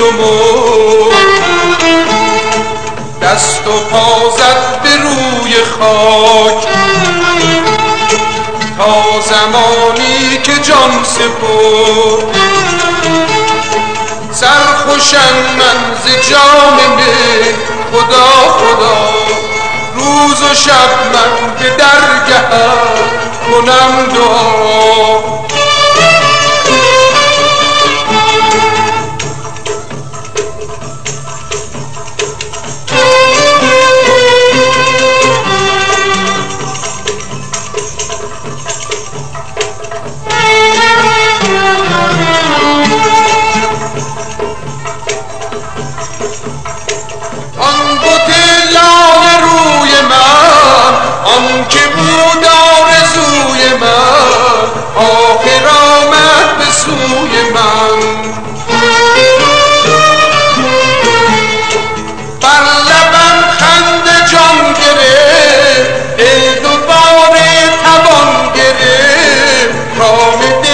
و مو دست و پا زد به روی خاک. تا زمانی که جان سپرد. سرخوشم من ز جام خدا خدا. روز و شب من به درگه کنم دعا.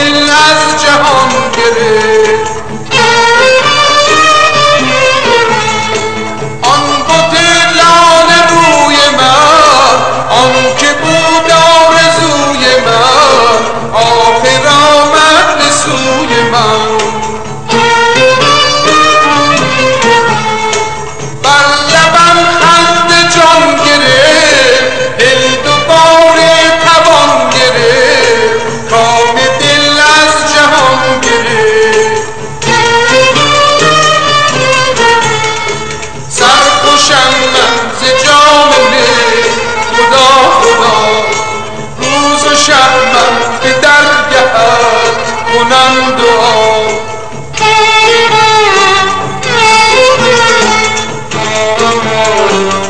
دل از جهان گرفت چکید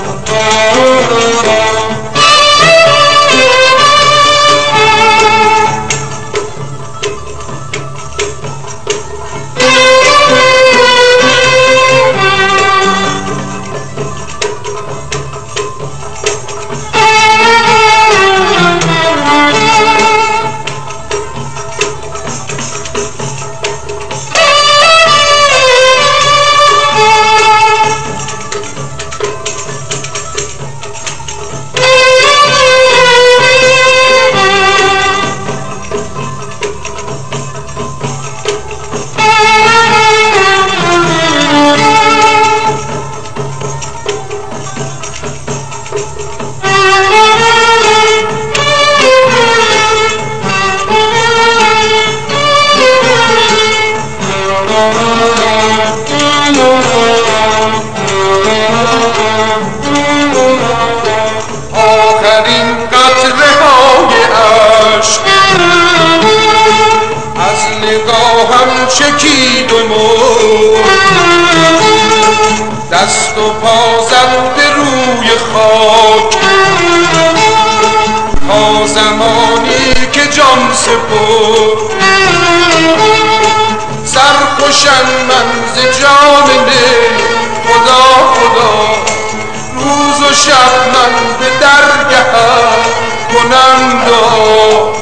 دست و پا زد روی خاک. تا زمانی که جان سپرد. سرخوشم من ز جان خدا خدا روز و شب من به درگه کنم دار